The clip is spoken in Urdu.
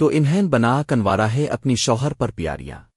تو انہیں بنا کنوارا ہے اپنی شوہر پر پیاریاں۔